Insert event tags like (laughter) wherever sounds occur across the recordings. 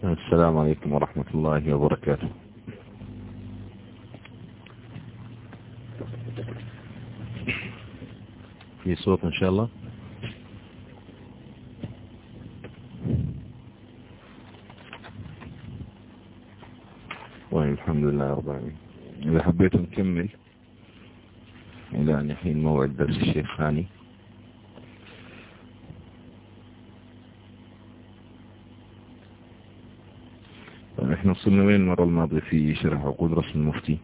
السلام عليكم ورحمة الله وبركاته. في صوت إن شاء الله. والحمد لله رب العالمين. إذا حبيت نكمل إلى أن يحين موعد درس الشيخ ثاني إحنا وصلنا وين المرة الماضية في شرح عقود رسم المفتي؟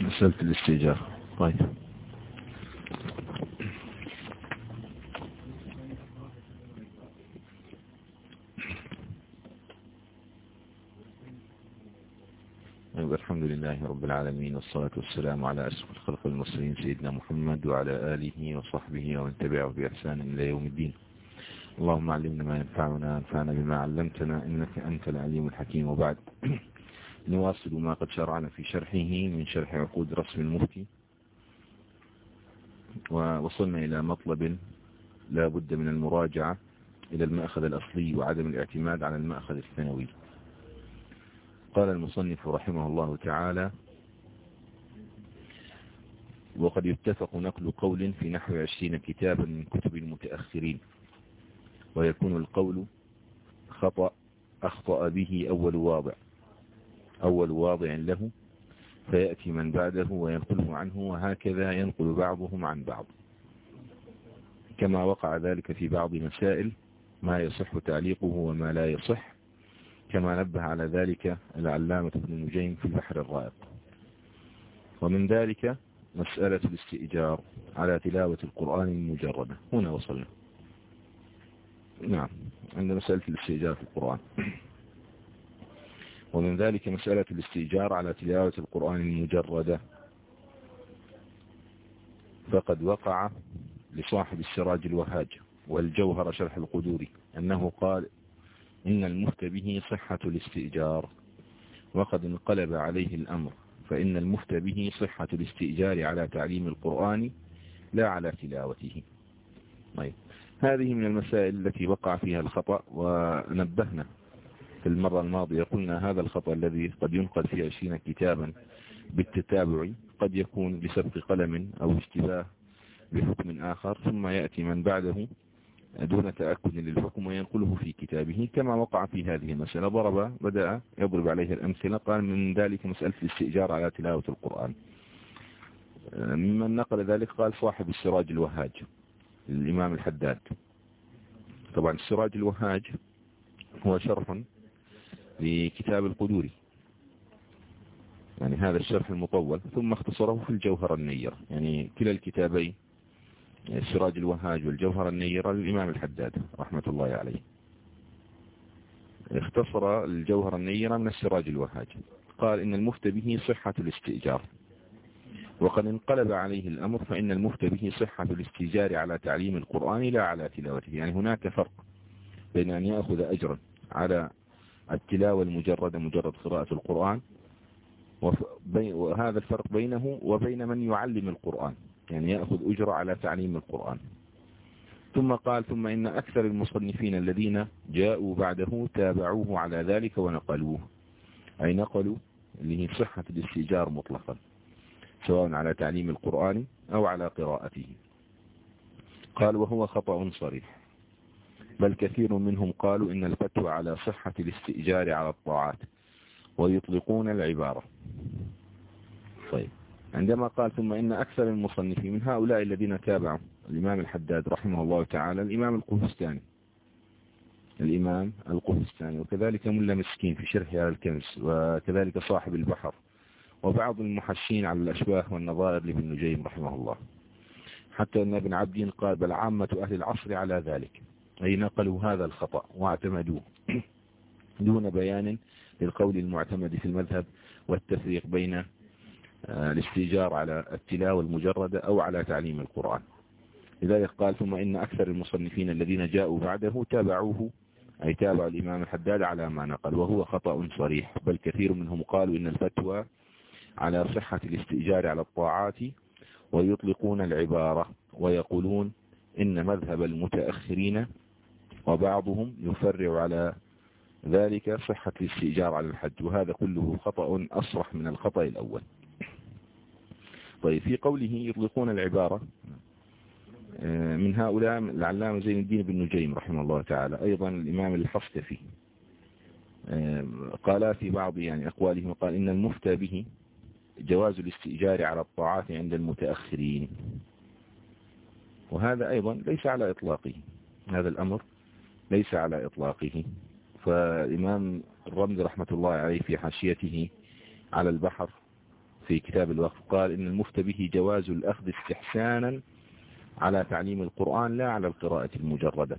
مسألة الاستئجار طيب. الحمد لله رب العالمين والصلاة والسلام على أسف الخلق المرسلين سيدنا محمد وعلى آله وصحبه ومن تبعه بإحسان إلى يوم الدين. اللهم علمنا ما ينفعنا انفعنا بما علمتنا إنك أنت العليم الحكيم. وبعد (clears throat) نواصل ما قد شرعنا في شرحه من شرح عقود رسم المفتي. ووصلنا إلى مطلب لا بد من المراجعة إلى المأخذ الأصلي وعدم الاعتماد على المأخذ الثانوي. قال المصنف رحمه الله تعالى وقد يتفق نقل قول في نحو عشرين كتابا من كتب المتأخرين ويكون القول خطأ أخطأ به أول واضع أول واضع له فيأتي من بعده وينقله عنه وهكذا ينقل بعضهم عن بعض. كما وقع ذلك في بعض مسائل ما يصح تعليقه وما لا يصح. كما نبه على ذلك العلامة ابن نجيم في البحر الرائق. ومن ذلك مسألة الاستئجار على تلاوة القرآن المجردة. هنا وصلنا. نعم عند مسألة الاستئجار في القرآن. (clears throat) ومن ذلك مسألة الاستئجار على تلاوة القرآن المجردة. فقد وقع لصاحب السراج الوهاج والجوهر شرح القدوري أنه قال إن المفت به صحة الاستئجار. وقد انقلب عليه الأمر فإن المفت به صحة الاستئجار على تعليم القرآن لا على تلاوته. طيب هذه من المسائل التي وقع فيها الخطأ ونبهنا. في المرة الماضية قلنا هذا الخطأ الذي قد ينقل في عشرين كتابا بالتتابع قد يكون بسبق قلم أو اشتباه بحكم آخر ثم يأتي من بعده دون تأكد للحكم وينقله في كتابه كما وقع في هذه المسألة. ضرب بدأ يضرب عليه الأمثلة قال من ذلك مسألة الاستئجار على تلاوة القرآن. ممن نقل ذلك قال صاحب السراج الوهاج الإمام الحداد. طبعا السراج الوهاج هو شرح لكتاب القدوري. يعني هذا الشرح المطول ثم اختصره في الجوهر النير. يعني كلا الكتابين السراج الوهاج والجوهر النير للإمام الحداد رحمة الله عليه. اختصر الجوهر النير من السراج الوهاج. قال إن المفت به صحة الاستئجار. وقد انقلب عليه الأمر فإن المفت به صحة الاستئجار على تعليم القرآن لا على تلاوته. يعني هناك فرق بين أن يأخذ أجرا على التلاوة المجردة مجرد قراءة القرآن وهذا الفرق بينه وبين من يعلم القرآن. يعني يأخذ أجرة على تعليم القرآن. ثم قال ثم إن أكثر المصنفين الذين جاءوا بعده تابعوه على ذلك ونقلوه. أي نقلوا اللي هي صحة الاستئجار مطلقا سواء على تعليم القرآن أو على قراءته. قال وهو خطأ صريح. بل كثير منهم قالوا إن الفتوى على صحة الاستئجار على الطاعات ويطلقون العبارة. طيب. عندما قال ثم إن أكثر المصنفين من هؤلاء الذين تابعوا الإمام الحداد رحمه الله تعالى الإمام القفستاني. الإمام القفستاني. وكذلك ملا مسكين في شرح هذا الكنز وكذلك صاحب البحر. وبعض المحشين على الأشباه والنظائر لابن نجيم رحمه الله. حتى أن ابن عبدين قال بل عامة أهل العصر على ذلك. أي نقلوا هذا الخطأ واعتمدوه. دون بيان للقول المعتمد في المذهب والتفريق بين الاستيجار على التلاوة المجردة أو على تعليم القرآن. لذلك قال ثم إن أكثر المصنفين الذين جاءوا بعده تابعوه أي تابع الإمام الحداد على ما نقل وهو خطأ صريح. بل كثير منهم قالوا إن الفتوى على صحة الاستئجار على الطاعات ويطلقون العبارة ويقولون إن مذهب المتأخرين وبعضهم يفرع على ذلك صحة الاستئجار على الحج وهذا كله خطأ أصرح من الخطأ الأول. طيب في قوله يطلقون العبارة آه، من هؤلاء العلامة زين الدين بن نجيم رحمه الله تعالى أيضا الإمام الحصتفي آه، قال في بعض يعني أقواله قال إن المفتى به جواز الاستئجار على الطاعات عند المتأخرين. وهذا أيضا ليس على إطلاقه هذا الأمر ليس على إطلاقه. فالإمام الرمز رحمة الله عليه في حاشيته على البحر في كتاب الوقف قال إن المفتى به جواز الأخذ استحسانا على تعليم القرآن لا على القراءة المجردة.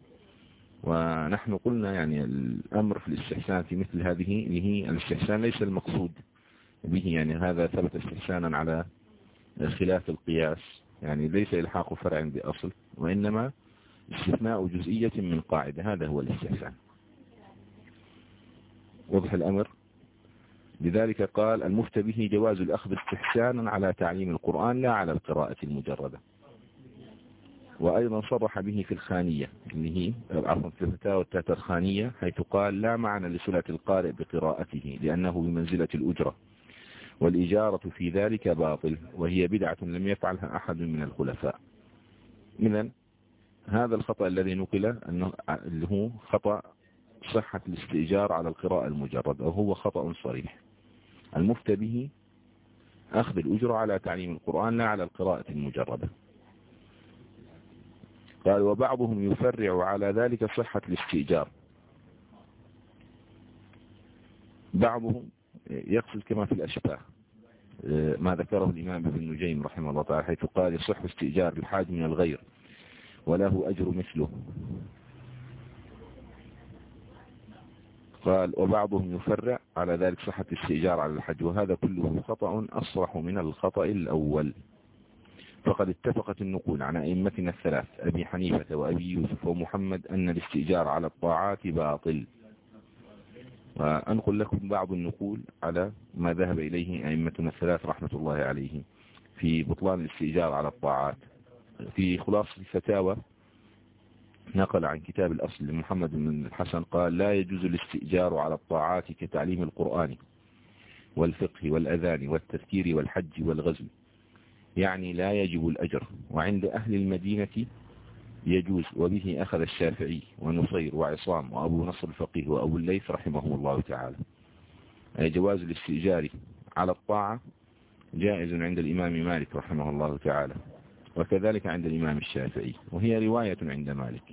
ونحن قلنا يعني الأمر في الاستحسان في مثل هذه هي الاستحسان ليس المقصود به يعني هذا ثبت استحسانا على خلاف القياس يعني ليس إلحاق فرع بأصل وإنما استثناء جزئية من قاعدة هذا هو الاستحسان. وضح الأمر؟ لذلك قال المفتى به جواز الأخذ استحسانا على تعليم القرآن لا على القراءة المجردة. وأيضا صرح به في الخانية اللي هي عفوا في الفتاوى التاترخانية حيث قال لا معنى لصلة القارئ بقراءته لأنه بمنزلة الأجرة. والإجارة في ذلك باطل وهي بدعة لم يفعلها أحد من الخلفاء. إذا هذا الخطأ الذي نقل أنه اللي هو خطأ صحة الاستئجار على القراءة المجردة وهو خطأ صريح. المفتى به أخذ الأجرة على تعليم القرآن لا على القراءة المجردة. قال وبعضهم يفرع على ذلك صحة الاستئجار. بعضهم يقصد كما في الأشباه ما ذكره الإمام ابن نجيم رحمه الله تعالى حيث قال يصح استئجار الحاج من الغير وله أجر مثله. قال وبعضهم يفرع على ذلك صحة الاستئجار على الحج وهذا كله خطأ أصرح من الخطأ الأول. فقد اتفقت النقول عن أئمتنا الثلاث أبي حنيفة وأبي يوسف ومحمد أن الاستئجار على الطاعات باطل. وأنقل لكم بعض النقول على ما ذهب إليه أئمتنا الثلاث رحمة الله عليهم في بطلان الاستئجار على الطاعات. في خلاصة الفتاوى نقل عن كتاب الأصل لمحمد بن الحسن قال لا يجوز الاستئجار على الطاعات كتعليم القرآن والفقه والأذان والتذكير والحج والغزو. يعني لا يجب الأجر. وعند أهل المدينة يجوز. وبه أخذ الشافعي ونصير وعصام وأبو نصر الفقيه وأبو الليث رحمه الله تعالى. جواز الاستئجار على الطاعة جائز عند الإمام مالك رحمه الله تعالى. وكذلك عند الإمام الشافعي وهي رواية عند مالك.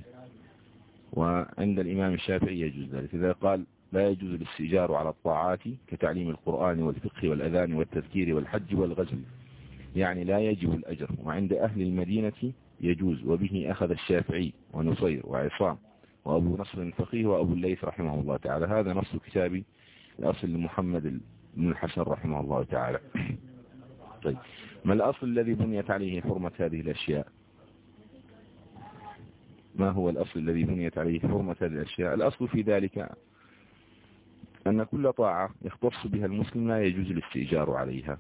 وعند الإمام الشافعي يجوز ذلك. إذا قال لا يجوز الاستئجار على الطاعات كتعليم القرآن والفقه والأذان والتذكير والحج والغزل يعني لا يجب الأجر. وعند أهل المدينة يجوز. وبه أخذ الشافعي ونصير وعصام وأبو نصر الفقيه وأبو الليث رحمه الله تعالى. هذا نص كتابي الأصل لمحمد بن الحسن رحمه الله تعالى. طيب. ما الأصل الذي بنيت عليه حرمة هذه الأشياء؟ ما هو الأصل الذي بنيت عليه حرمة هذه الأشياء؟ الأصل في ذلك أن كل طاعة يختص بها المسلم لا يجوز الاستئجار عليها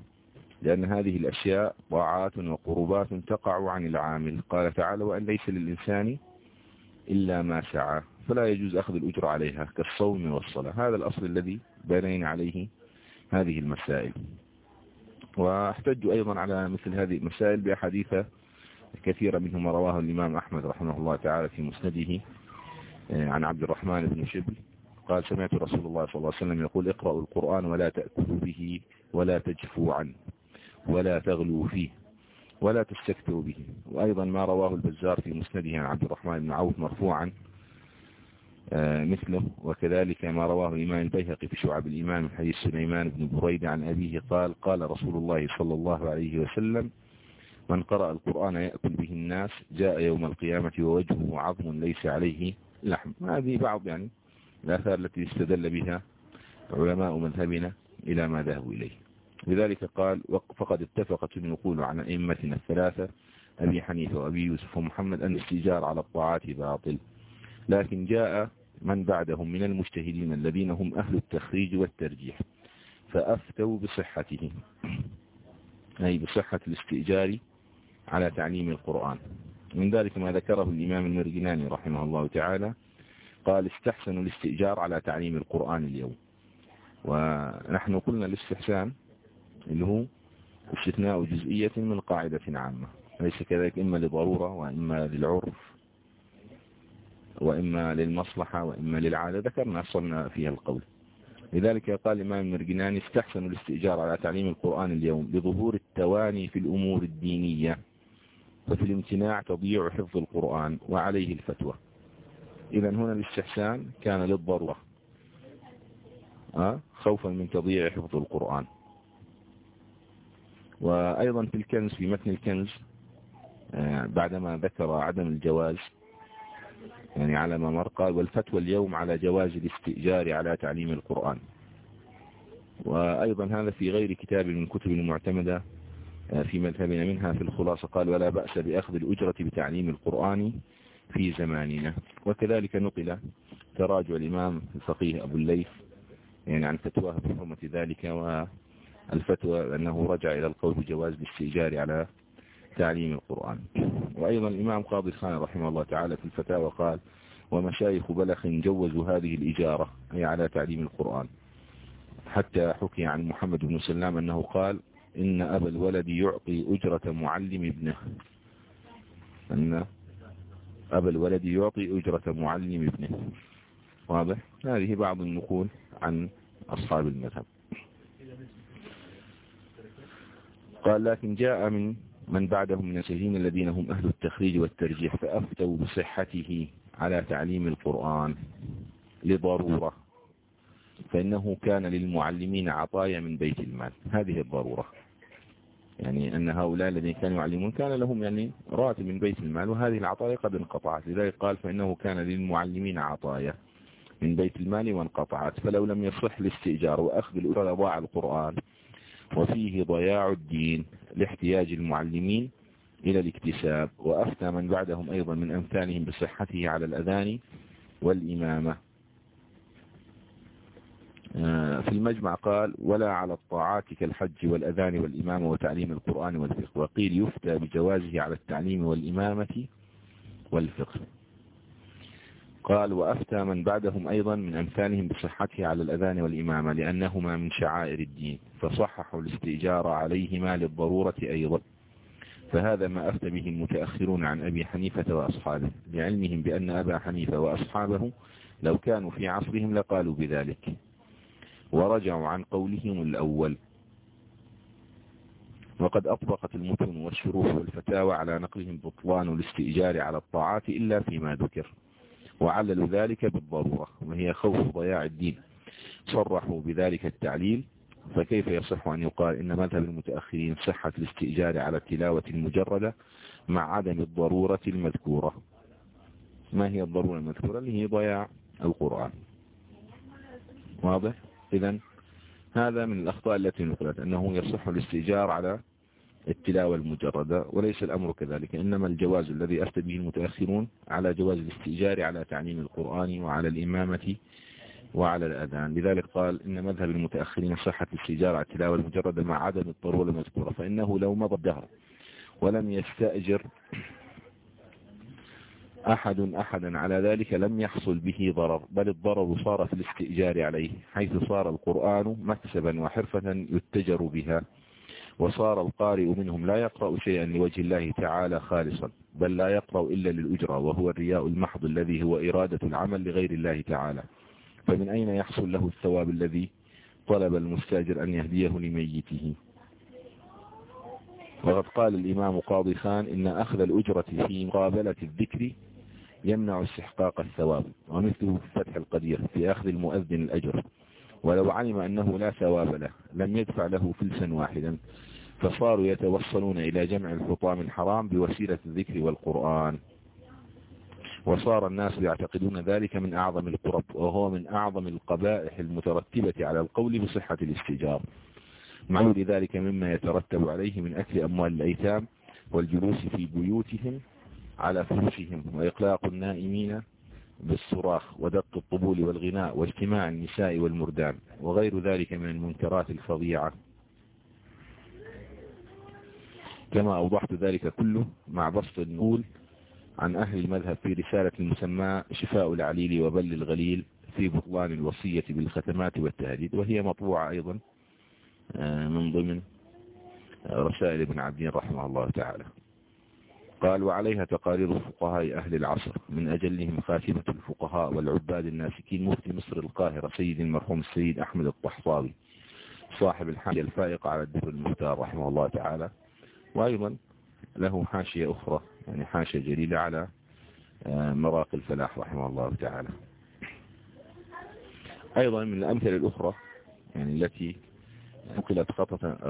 لأن هذه الأشياء طاعات وقربات تقع عن العامل. قال تعالى وأن ليس للإنسان إلا ما سعى فلا يجوز أخذ الأجر عليها كالصوم والصلاة. هذا الأصل الذي بنينا عليه هذه المسائل. واحتج أيضا على مثل هذه المسائل بأحاديث كثيرة منهما رواه الإمام أحمد رحمه الله تعالى في مسنده آه، عن عبد الرحمن بن شبل قال سمعت رسول الله صلى الله عليه وسلم يقول اقرأوا القرآن ولا تأكلوا به ولا تجفوا عنه ولا تغلوا فيه ولا تستكثروا به. وأيضا ما رواه البزار في مسنده عن عبد الرحمن بن عوف مرفوعا مثله وكذلك ما رواه الإمام البيهقي في شعب الإمام من حديث سليمان بن بريد عن أبيه قال قال رسول الله صلى الله عليه وسلم من قرأ القرآن يأكل به الناس جاء يوم القيامة ووجهه عظم ليس عليه لحم. هذه بعض يعني الآثار التي استدل بها علماء مذهبنا إلى ما ذهبوا إليه. لذلك قال فقد اتفقت النقول عن أئمتنا الثلاثة أبي حنيفة وأبي يوسف ومحمد أن الاستجار على الطاعات باطل. لكن جاء من بعدهم من المجتهدين الذين هم أهل التخريج والترجيح. فأفتوا بصحته أي بصحة الاستئجار على تعليم القرآن. من ذلك ما ذكره الإمام المرجناني رحمه الله تعالى. قال استحسنوا الاستئجار على تعليم القرآن اليوم. ونحن قلنا الاستحسان اللي هو استثناء جزئية من قاعدة عامة. ليس كذلك إما لضرورة وإما للعرف. وإما للمصلحة وإما للعادة ذكرنا أصلنا فيها القول لذلك قال الإمام المرجناني استحسن الاستئجار على تعليم القرآن اليوم لظهور التواني في الأمور الدينية ففي الامتناع تضيع حفظ القرآن وعليه الفتوى إذا هنا الاستحسان كان للضرورة أه؟ خوفا من تضييع حفظ القرآن وأيضا في الكنز في متن الكنز آه، بعدما ذكر عدم الجواز يعني على ما مر قال والفتوى اليوم على جواز الاستئجار على تعليم القرآن. وأيضا هذا في غير كتاب من كتب المعتمدة آه، في مذهبنا منها في الخلاصة قال ولا بأس بأخذ الأجرة بتعليم القرآن في زماننا. وكذلك نقل تراجع الإمام الفقيه أبو الليث يعني عن فتواه بحرمة ذلك والفتوى أنه رجع إلى القول بجواز الاستئجار على تعليم القرآن. وأيضا الإمام قاضي خان رحمه الله تعالى في الفتاوى قال ومشايخ بلخ جوزوا هذه الإجارة أي على تعليم القرآن. حتى حكي عن محمد بن سلام أنه قال إن أبا الولد يعطي أجرة معلم ابنه. أن أبا الولد يعطي أجرة معلم ابنه. واضح؟ هذه بعض النقول عن أصحاب المذهب. قال لكن جاء من من بعدهم من السجين الذين هم أهل التخريج والترجيح فأفتوا بصحته على تعليم القرآن لضرورة. فإنه كان للمعلمين عطايا من بيت المال. هذه الضرورة. يعني أن هؤلاء الذين كانوا يعلمون كان لهم يعني راتب من بيت المال وهذه العطايا قد انقطعت. لذلك قال فإنه كان للمعلمين عطايا من بيت المال وانقطعت. فلو لم يصح الاستئجار وأخذ الأجر ضاع القرآن وفيه ضياع الدين لاحتياج المعلمين إلى الاكتساب وأفتى من بعدهم أيضا من أمثالهم بصحته على الأذان والإمامة. آه، في المجمع قال ولا على الطاعات كالحج والأذان والإمامة وتعليم القرآن والفقه. وقيل يفتى بجوازه على التعليم والإمامة والفقه. قال وأفتى من بعدهم أيضا من أمثالهم بصحته على الأذان والإمامة لأنهما من شعائر الدين فصححوا الاستئجار عليهما للضرورة أيضا. فهذا ما أفتى به المتأخرون عن أبي حنيفة وأصحابه لعلمهم بأن أبا حنيفة وأصحابه لو كانوا في عصرهم لقالوا بذلك. ورجعوا عن قولهم الأول. وقد أطبقت المتن والشروح والفتاوى على نقلهم بطلان الاستئجار على الطاعات إلا فيما ذكر. وعللوا ذلك بالضرورة وهي خوف ضياع الدين. صرحوا بذلك التعليل فكيف يصح أن يقال إن مذهب المتأخرين صحة الاستئجار على التلاوة المجردة مع عدم الضرورة المذكورة؟ ما هي الضرورة المذكورة؟ اللي هي ضياع القرآن. واضح؟ إذا هذا من الأخطاء التي نقلت أنه يصح الاستئجار على التلاوة المجردة وليس الأمر كذلك إنما الجواز الذي أفتى به المتأخرون على جواز الاستئجار على تعليم القرآن وعلى الإمامة وعلى الأذان. لذلك قال إن مذهب المتأخرين صحة الاستئجار على التلاوة المجردة مع عدم الضرورة المذكورة فإنه لو مضى الدهر ولم يستأجر أحد أحدا على ذلك لم يحصل به ضرر بل الضرر صار في الاستئجار عليه حيث صار القرآن مكسبا وحرفة يتجر بها. وصار القارئ منهم لا يقرأ شيئا لوجه الله تعالى خالصا بل لا يقرأ إلا للأجرة وهو الرياء المحض الذي هو إرادة العمل لغير الله تعالى. فمن أين يحصل له الثواب الذي طلب المستاجر أن يهديه لميته؟ وقد قال الإمام قاضي خان إن أخذ الأجرة في مقابلة الذكر يمنع استحقاق الثواب ومثله في فتح القدير في أخذ المؤذن الأجر. ولو علم أنه لا ثواب له لم يدفع له فلسا واحدا. فصاروا يتوصلون إلى جمع الحطام الحرام بوسيلة الذكر والقرآن. وصار الناس يعتقدون ذلك من أعظم القرب وهو من أعظم القبائح المترتبة على القول بصحة الاستجار مع ذلك مما يترتب عليه من أكل أموال الأيتام والجلوس في بيوتهم على فرشهم وإقلاق النائمين بالصراخ ودق الطبول والغناء واجتماع النساء والمردان وغير ذلك من المنكرات الفظيعة. كما أوضحت ذلك كله مع بسط النقول عن أهل المذهب في رسالة المسمى شفاء العليل وبل الغليل في بطلان الوصية بالختمات والتهديد وهي مطبوعة أيضا آه، من ضمن رسائل ابن عبدين رحمه الله تعالى. قال وعليها تقارير فقهاء أهل العصر من أجلهم خاتمة الفقهاء والعباد الناسكين مفتي مصر القاهرة سيد المرحوم السيد أحمد الطحطاوي صاحب الحاجة الفائقة على الدفر المختار رحمه الله تعالى. وأيضا له حاشية أخرى يعني حاشية جليلة على آه، مراقي الفلاح رحمه الله تعالى. أيضا من الأمثلة الأخرى يعني التي نقلت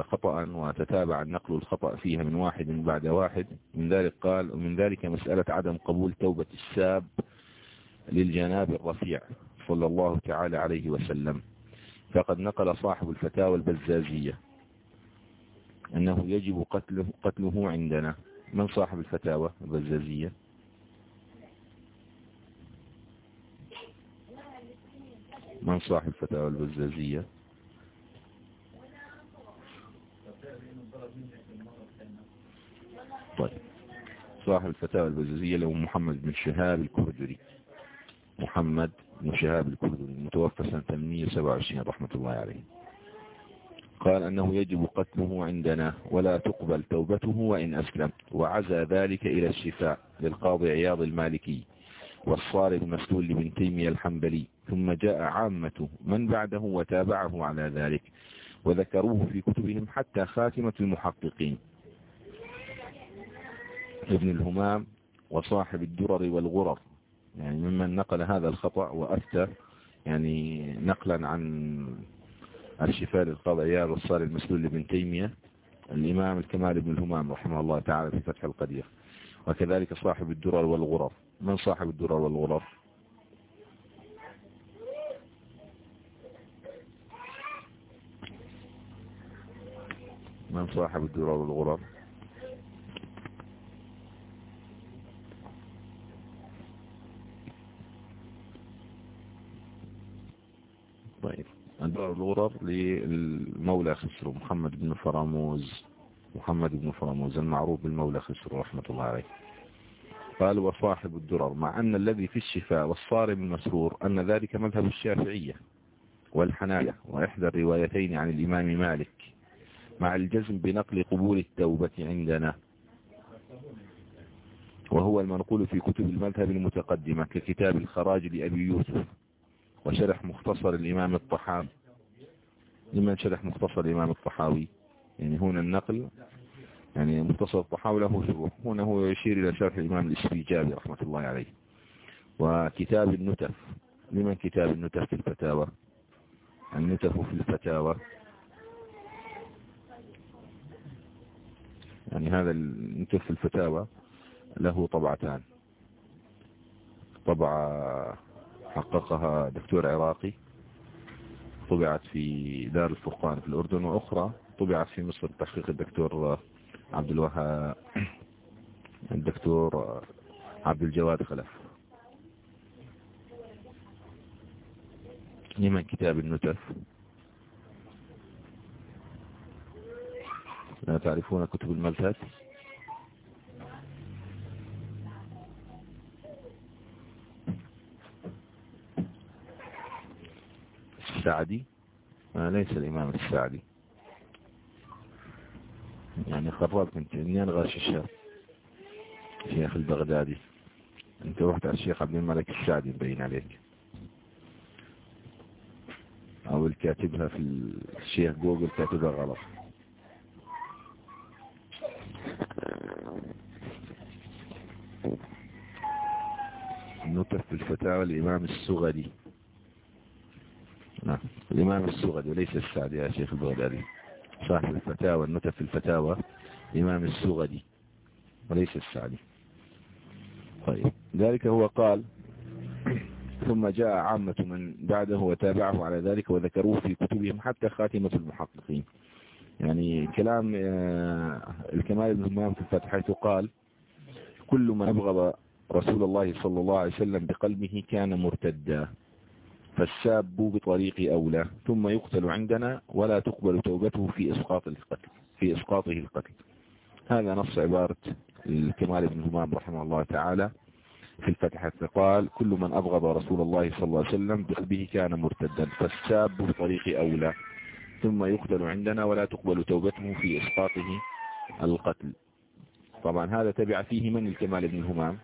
خطأ وتتابع النقل الخطأ فيها من واحد بعد واحد. من ذلك قال ومن ذلك مسألة عدم قبول توبة الساب للجناب الرفيع صلى الله تعالى عليه وسلم. فقد نقل صاحب الفتاوى البزازية. أنه يجب قتله, قتله عندنا. من صاحب الفتاوى؟ البزازية من صاحب الفتاوى؟ البزازية طيب. صاحب الفتاوى البزازية له محمد بن شهاب الكردري. محمد بن شهاب الكردري متوفى سنة 827 رحمة الله عليه. قال أنه يجب قتله عندنا ولا تقبل توبته وإن أسلم. وعزى ذلك إلى الشفاء للقاضي عياض المالكي والصارم المسلول لابن تيمية الحنبلي. ثم جاء عامة من بعده وتابعه على ذلك وذكروه في كتبهم حتى خاتمة المحققين. ابن الهمام وصاحب الدرر والغرر. يعني ممن نقل هذا الخطأ وأفتى يعني نقلا عن الشفاء للقاضي عياض والصار المسلول لابن تيمية الإمام الكمال بن الهمام رحمه الله تعالى في فتح القدير. وكذلك صاحب الدرر والغرر. من صاحب الدرر والغرر؟ من صاحب الدرر والغرر طيب والغرر للمولى خسرو محمد بن فراموز محمد بن فراموز المعروف بالمولى خسرو رحمة الله عليه. قال وصاحب الدرر مع أن الذي في الشفاء والصارم المسرور أن ذلك مذهب الشافعية والحناية وإحدى الروايتين عن الإمام مالك مع الجزم بنقل قبول التوبة عندنا وهو المنقول في كتب المذهب المتقدمة ككتاب الخراج لأبي يوسف وشرح مختصر الإمام الطحاوي لمن شرح مختصر الإمام الطحاوي. يعني هنا النقل يعني مختصر الطحاوي له شروح. هنا هو يشير إلى شرح الإمام الإسبيجابي رحمة الله عليه. وكتاب النتف. لمن كتاب النتف في الفتاوى؟ النتف في الفتاوى. يعني هذا النتف في الفتاوى له طبعتان. طبعة حققها دكتور عراقي. طبعت في دار الفرقان في الأردن وأخرى طبعت في مصر تحقيق الدكتور عبد الوهاب الدكتور عبد الجواد خلف. لمن كتاب النتف؟ لا تعرفون كتب المذهب السعدي آه ليس الإمام السعدي يعني خربت من تنين غاش الشيخ الشيخ البغدادي. أنت رحت على الشيخ عبد الملك السعدي مبين عليك. أو الكاتبها في الشيخ جوجل كاتبها غلط. نطف الفتاوى الإمام السغدي الإمام السغدي وليس السعدي يا شيخ البغدادي. صاحب الفتاوى النتف في الفتاوى الإمام السغدي وليس السعدي. طيب. ذلك هو قال ثم جاء عامة من بعده وتابعه على ذلك وذكروه في كتبهم حتى خاتمة المحققين. يعني كلام آه، الكمال بن همام في الفتح حيث قال كل من أبغض رسول الله صلى الله عليه وسلم بقلبه كان مرتدا. فالساب بطريق أولى ثم يقتل عندنا ولا تقبل توبته في إسقاط القتل في إسقاطه القتل. هذا نص عبارة الكمال بن همام رحمه الله تعالى في الفتحة قال كل من أبغض رسول الله صلى الله عليه وسلم بقلبه كان مرتدا فالساب بطريق أولى. ثم يقتل عندنا ولا تقبل توبته في إسقاطه القتل. طبعا هذا تبع فيه من الكمال بن همام؟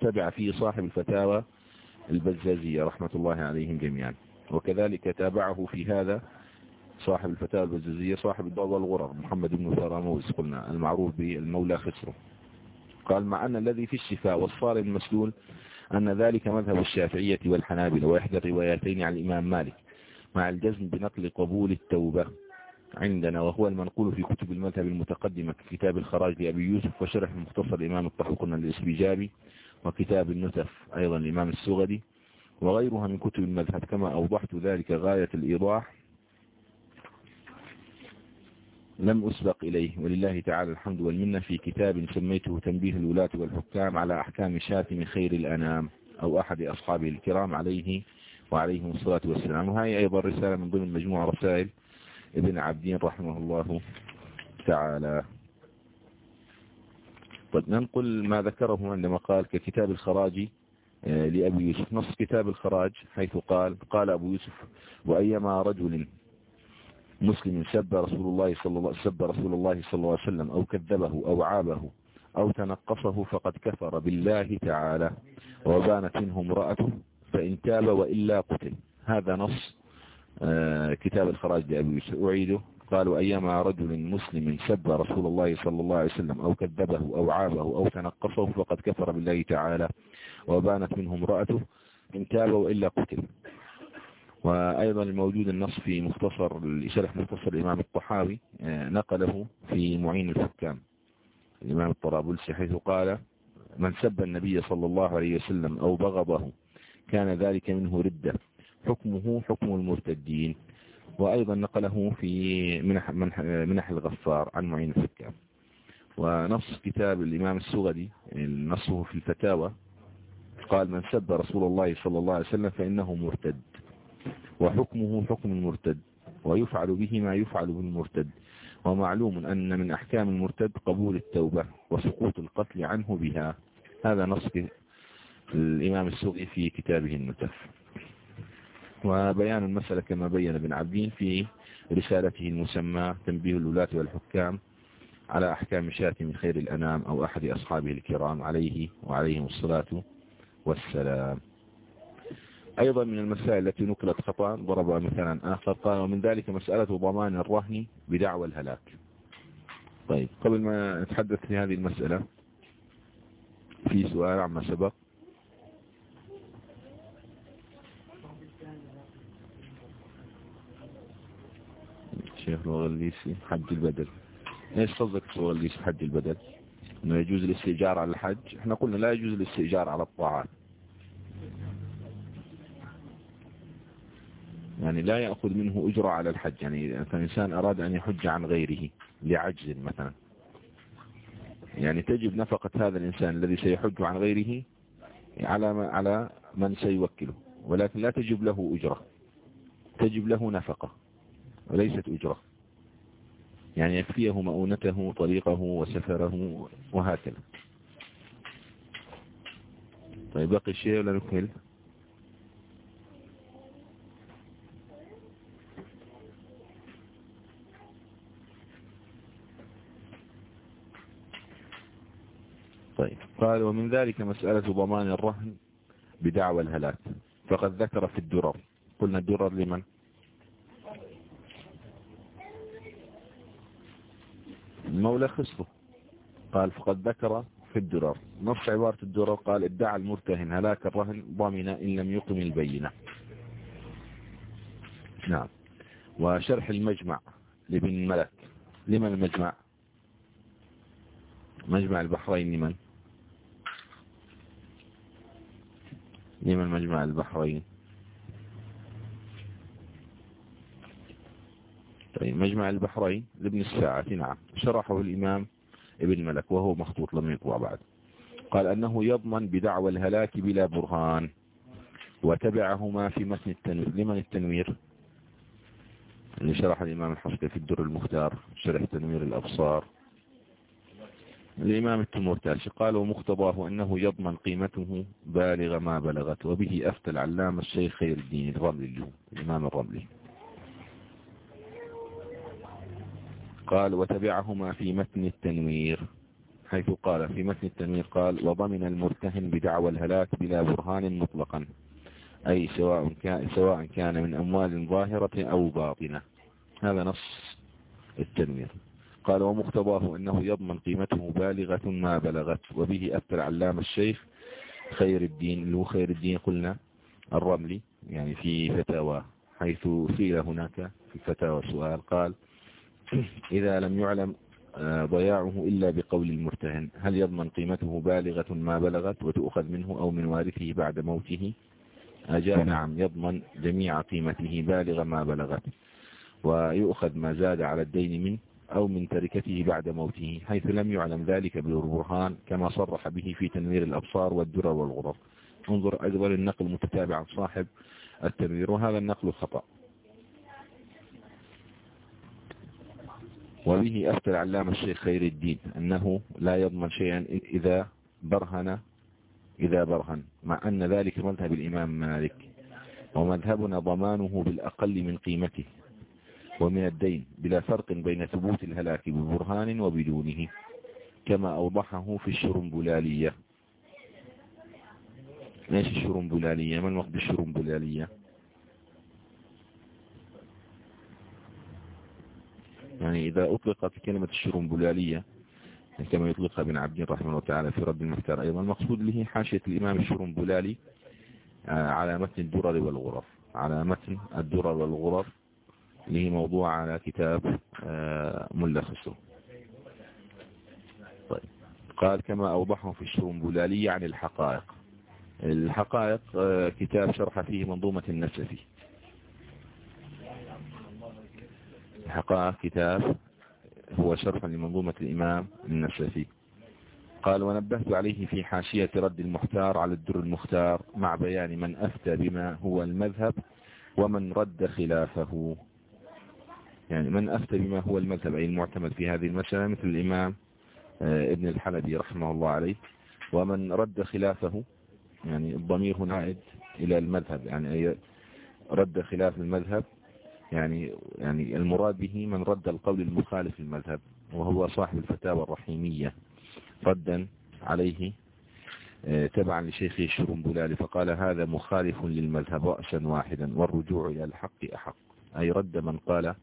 تبع فيه صاحب الفتاوى البزازية رحمة الله عليهم جميعا. وكذلك تابعه في هذا صاحب الفتاوى البزازية صاحب الضوء والغرر محمد بن ثراموس قلنا المعروف بالمولى خسره قال مع أن الذي في الشفاء والصارم المسلول أن ذلك مذهب الشافعية والحنابلة وإحدى الروايتين عن الإمام مالك مع الجزم بنقل قبول التوبة عندنا وهو المنقول في كتب المذهب المتقدمة كتاب الخراج لأبي يوسف وشرح المختصر الإمام الطحوقنا للإسبيجابي وكتاب النتف أيضا الإمام السغدي وغيرها من كتب المذهب كما أوضحت ذلك غاية الإيضاح لم أسبق إليه. ولله تعالى الحمد والمنة في كتاب سميته تنبيه الولاة والحكام على أحكام شاتم خير الأنام أو أحد أصحابه الكرام عليه وعليهم الصلاة والسلام. وهي أيضا رسالة من ضمن مجموعة رسائل ابن عبدين رحمه الله تعالى. طيب ننقل ما ذكره عندما قال ككتاب الخراج آه، لأبي يوسف. نص كتاب الخراج حيث قال قال أبو يوسف وأيما رجل مسلم سب رسول الله صلى الله سب رسول الله صلى الله عليه وسلم أو كذبه أو عابه أو تنقصه فقد كفر بالله تعالى وبانت منه امرأته فإن تاب وإلا قتل. هذا نص آه، كتاب الخراج لأبي يوسف. أعيده. قالوا أيما رجل مسلم سب رسول الله صلى الله عليه وسلم أو كذبه أو عابه أو تنقصه فقد كفر بالله تعالى وبانت منه امرأته إن تاب وإلا قتل. وأيضا الموجود النص في مختصر شرح مختصر الإمام الطحاوي آه، نقله في معين الحكام. الإمام الطرابلسي حيث قال من سب النبي صلى الله عليه وسلم أو بغضه كان ذلك منه ردة. حكمه حكم المرتدين. وأيضا نقله في منح, منح, الغفار عن معين الحكام ونص كتاب الإمام السغدي نصه في الفتاوى قال من سب رسول الله صلى الله عليه وسلم فإنه مرتد وحكمه حكم المرتد ويفعل به ما يفعل بالمرتد ومعلوم أن من أحكام المرتد قبول التوبة وسقوط القتل عنه بها. هذا نص الإمام السوقي في كتابه النتف وبيان المسألة كما بين ابن عبدين في رسالته المسمى تنبيه الولاة والحكام على أحكام شاتم خير الأنام أو أحد أصحابه الكرام عليه وعليهم الصلاة والسلام. أيضا من المسائل التي نقلت خطأ ضرب مثلا آخر قال ومن ذلك مسألة ضمان الرهن بدعوى الهلاك. طيب قبل ما نتحدث في هذه المسألة في سؤال عما سبق شيخ الغليسي حج البدل إيش قصدك الغليسي حج البدل إنه يجوز الاستئجار على الحج. إحنا قلنا لا يجوز الاستئجار على الطاعات يعني لا يأخذ منه أجرة على الحج. يعني فإنسان أراد أن يحج عن غيره لعجز مثلا. يعني تجب نفقة هذا الإنسان الذي سيحج عن غيره على على من سيوكله. ولكن لا تجب له أجرة. تجب له نفقة. وليست أجرة. يعني يكفيه مؤونته طريقه وسفره وهكذا. طيب بقي الشيء ولا نكمل؟ طيب قال ومن ذلك مسألة ضمان الرهن بدعوى الهلاك. فقد ذكر في الدرر. قلنا الدرر لمن؟ المولى خصفه قال فقد ذكر في الدرر. نص عبارة الدرر قال ادعى المرتهن هلاك الرهن ضامن إن لم يقم البينة. نعم. وشرح المجمع لابن ملك. لمن المجمع؟ مجمع البحرين لمن؟ لمن مجمع البحرين؟ طيب مجمع البحرين لابن الساعة. نعم. شرحه الإمام ابن ملك وهو مخطوط لم يطبع بعد قال أنه يضمن بدعوى الهلاك بلا برهان وتبعهما في متن التنوير لمن التنوير؟ اللي شرح الإمام الحصكي في الدر المختار شرح تنوير الأبصار. الإمام التمورتاشي قال ومقتضاه أنه يضمن قيمته بالغ ما بلغت وبه أفتى العلامة الشيخ خير الدين الرملي الإمام الرملي. قال وتبعهما في متن التنوير. حيث قال في متن التنوير قال وضمن المرتهن بدعوى الهلاك بلا برهان مطلقا. أي سواء كان, سواء كان من أموال ظاهرة أو باطنة. هذا نص التنوير. قال ومقتضاه أنه يضمن قيمته بالغة ما بلغت. وبه أفتر علام الشيخ خير الدين اللي هو خير الدين قلنا الرملي يعني في فتاوى. حيث سئل هناك في فتاوى سؤال قال إذا لم يعلم آه، ضياعه إلا بقول المرتهن. هل يضمن قيمته بالغة ما بلغت وتؤخذ منه أو من وارثه بعد موته؟ أجاب نعم. يضمن جميع قيمته بالغ ما بلغت. ويؤخذ ما زاد على الدين منه أو من تركته بعد موته حيث لم يعلم ذلك بالبرهان كما صرح به في تنوير الأبصار والدرر والغرر انظر أيضا النقل متتابع صاحب التنوير وهذا النقل خطأ. وبه أفتى العلامة الشيخ خير الدين أنه لا يضمن شيئا إذا برهن إذا برهن مع أن ذلك مذهب الإمام مالك. ومذهبنا ضمانه بالأقل من قيمته ومن الدين بلا فرق بين ثبوت الهلاك ببرهان وبدونه كما أوضحه في الشرنبلالية. إيش الشرنبلالية؟ ما المقصد الشرنبلالية يعني إذا أطلقت كلمة الشرنبلالية كما يطلقها ابن عبدين رحمه الله تعالى في رد المختار أيضا المقصود به حاشية الإمام الشرنبلالي آه، على متن الدرر والغرف على متن الدرر والغرف هي موضوع على كتاب آه، خسرو طيب. قال كما أوضحه في الشرنبلالي عن الحقائق. الحقائق آه، كتاب شرح فيه منظومة النسفي الحقائق كتاب هو شرح لمنظومة الإمام النسفي قال ونبهت عليه في حاشية رد المختار على الدر المختار مع بيان من أفتى بما هو المذهب ومن رد خلافه. يعني من أفتى بما هو المذهب أي المعتمد في هذه المسألة مثل الإمام آه، ابن الحلبي رحمه الله عليه. ومن رد خلافه يعني الضمير هنا عائد إلى المذهب يعني رد خلاف المذهب يعني يعني المراد به من رد القول المخالف للمذهب وهو صاحب الفتاوى الرحيمية. ردا عليه آه، تبعا لشيخه الشرنبلالي فقال هذا مخالف للمذهب رأسا واحدا والرجوع إلى الحق أحق. أي رد من قال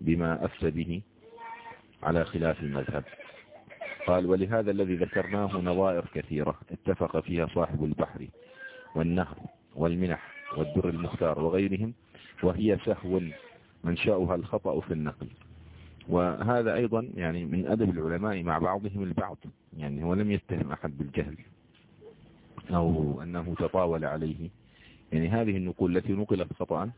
بما أفتى به على خلاف المذهب. قال ولهذا الذي ذكرناه نظائر كثيرة اتفق فيها صاحب البحر والنهر والمنح والدر المختار وغيرهم وهي سهو منشأها الخطأ في النقل. وهذا أيضا يعني من أدب العلماء مع بعضهم البعض. يعني هو لم يتهم أحد بالجهل أو أنه تطاول عليه. يعني هذه النقول التي نقلت خطأ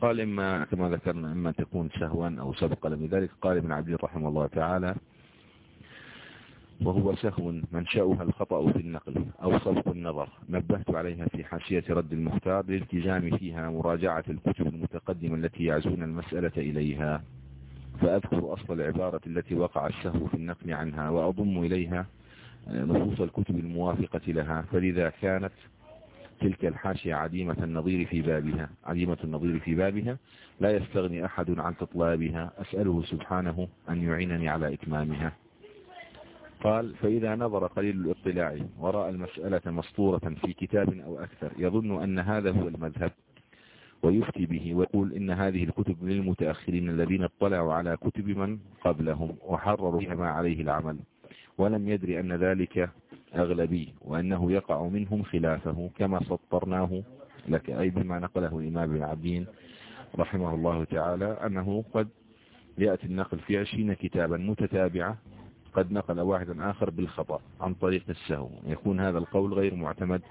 قال إما كما ذكرنا إما تكون سهوا أو سبق لذلك قال ابن عبد رحمه الله تعالى وهو سهو منشأها الخطأ في النقل أو سبق النظر. نبهت عليها في حاشية رد المختار لالتزام فيها مراجعة الكتب المتقدمة التي يعزون المسألة إليها. فأذكر أصل العبارة التي وقع السهو في النقل عنها وأضم إليها نصوص الكتب الموافقة لها. فلذا كانت تلك الحاشية عديمة النظير في بابها. عديمة النظير في بابها. لا يستغني أحد عن تطلابها. أسأله سبحانه أن يعينني على إتمامها. قال فإذا نظر قليل الاطلاع ورأى المسألة مسطورة في كتاب أو أكثر يظن أن هذا هو المذهب ويفتي به ويقول إن هذه الكتب للمتأخرين الذين اطلعوا على كتب من قبلهم وحرروا بها ما عليه العمل ولم يدري أن ذلك أغلبي وأنه يقع منهم خلافه كما سطرناه لك أي بما نقله الإمام بن عبدين رحمه الله تعالى أنه قد يأتي النقل في عشرين كتابا متتابعة قد نقل واحدا آخر بالخطأ عن طريق السهو. يكون هذا القول غير معتمد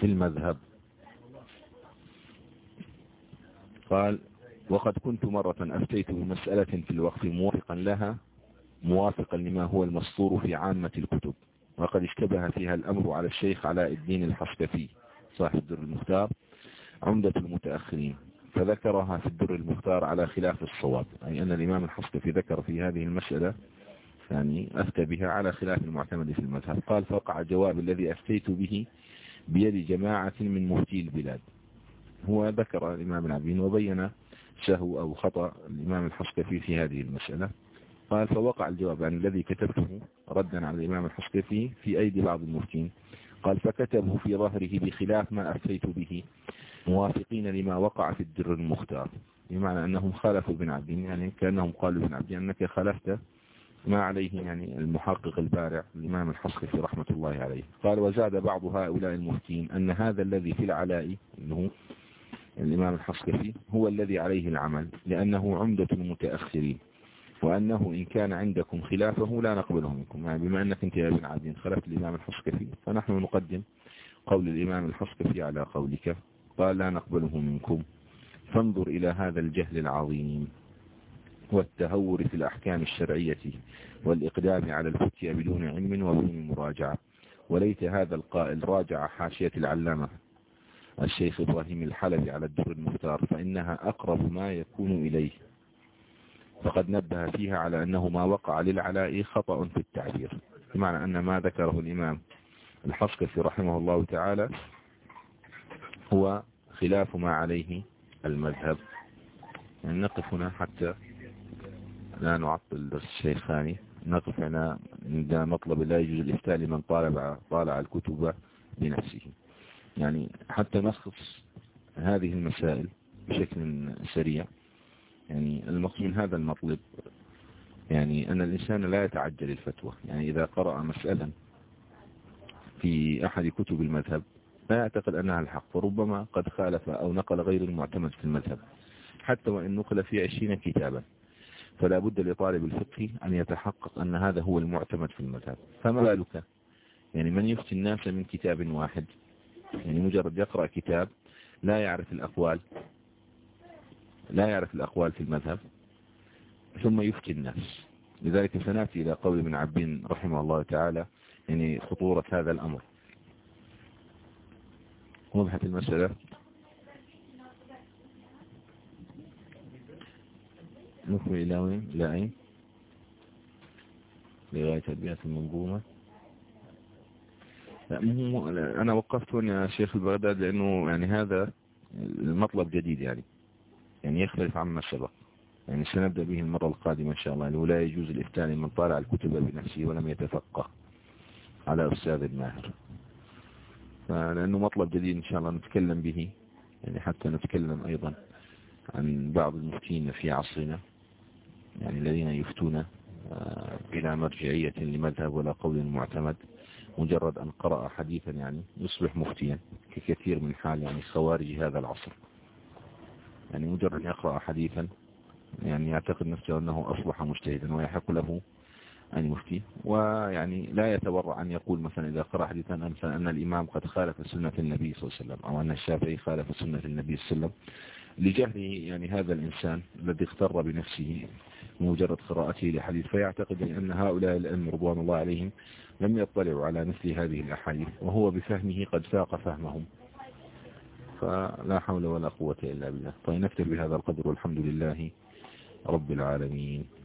في المذهب. قال وقد كنت مرة أفتيت بمسألة في الوقت موافقا لها موافقا لما هو المسطور في عامة الكتب. وقد اشتبه فيها الأمر على الشيخ علاء الدين الحصكفي صاحب الدر المختار عمدة المتأخرين فذكرها في الدر المختار على خلاف الصواب. أي أن الإمام الحصكفي ذكر في هذه المسألة يعني أفتى بها على خلاف المعتمد في المذهب. قال فوقع جواب الذي أفتيت به بيد جماعة من مفتي البلاد. هو ذكر الإمام العبين وبين سهو أو خطأ الإمام الحصكفي في هذه المسألة. قال فوقع الجواب عن الذي كتبته ردا على الإمام الحصكفي في أيدي بعض المفتين. قال فكتبه في ظهره بخلاف ما أفتيت به. موافقين لما وقع في الدر المختار. بمعنى أنهم خالفوا ابن عبدين يعني كأنهم قالوا ابن عبدين أنك خالفت ما عليه يعني المحقق البارع الإمام الحصكفي رحمة الله عليه. قال وزاد بعض هؤلاء المفتين أن هذا الذي في العلاء أنه الإمام الحصكفي هو الذي عليه العمل لأنه عمدة المتأخرين وأنه إن كان عندكم خلافه لا نقبله منكم. يعني بما أنك أنت يا ابن عبدين خلفت الإمام الحصكفي فنحن نقدم قول الإمام الحصكفي على قولك قال لا نقبله منكم. فانظر إلى هذا الجهل العظيم. والتهور في الأحكام الشرعية والإقدام على الفتية بدون علم وبدون مراجعة. وليت هذا القائل راجع حاشية العلامة الشيخ إبراهيم الحلبي على الدر المختار فإنها أقرب ما يكون إليه. فقد نبه فيها على أنه ما وقع للعلاء خطأ في التعبير بمعنى أن ما ذكره الإمام الحصكفي رحمه الله تعالى هو خلاف ما عليه المذهب. يعني نقف هنا حتى لا نعطل درس الشيخاني. نقف هنا عند مطلب لا يجوز الإفتاء لمن طالب طالع الكتب بنفسه يعني حتى نخص هذه المسائل بشكل سريع. يعني المقصود من هذا المطلب يعني أن الإنسان لا يتعجل الفتوى. يعني إذا قرأ مسألة في أحد كتب المذهب لا يعتقد أنها الحق. فربما قد خالف أو نقل غير المعتمد في المذهب. حتى وإن نقل في عشرين كتابا. فلا بد لطالب الفقه أن يتحقق أن هذا هو المعتمد في المذهب. فما بالك؟ يعني من يفتي الناس من كتاب واحد؟ يعني مجرد يقرأ كتاب لا يعرف الأقوال لا يعرف الأقوال في المذهب ثم يفتي الناس. لذلك سنأتي إلى قول ابن عبين رحمه الله تعالى يعني خطورة هذا الأمر. وضحت المسألة؟ نكمل إلى وين؟ إلى أين؟ لغاية البيئة المنظومة. أنا وقفت هنا يا شيخ البغداد لأنه يعني هذا المطلب جديد يعني. يعني يختلف عما سبق. يعني سنبدأ به المرة القادمة إن شاء الله. يعني لا يجوز الإفتاء لمن طالع الكتب بنفسه ولم يتفقه على أستاذ الماهر. فلأنه مطلب جديد إن شاء الله نتكلم به. يعني حتى نتكلم أيضا عن بعض المفتين في عصرنا. يعني الذين يفتون آه، بلا مرجعية لمذهب ولا قول معتمد مجرد أن قرأ حديثا يعني يصبح مفتيا ككثير من حال يعني خوارج هذا العصر. يعني مجرد يقرأ حديثا يعني يعتقد نفسه أنه أصبح مجتهدا ويحق له أن يفتي. ويعني لا يتورع أن يقول مثلا إذا قرأ حديثا مثلا أن الإمام قد خالف سنة النبي صلى الله عليه وسلم أو أن الشافعي خالف سنة النبي صلى الله عليه وسلم. لجهله يعني هذا الإنسان الذي اختر بنفسه مجرد قراءته لحديث فيعتقد أن هؤلاء الأئمة رضوان الله عليهم لم يطلعوا على مثل هذه الأحاديث وهو بفهمه قد فاق فهمهم. فلا حول ولا قوة إلا بالله. طيب نكتب بهذا القدر والحمد لله رب العالمين.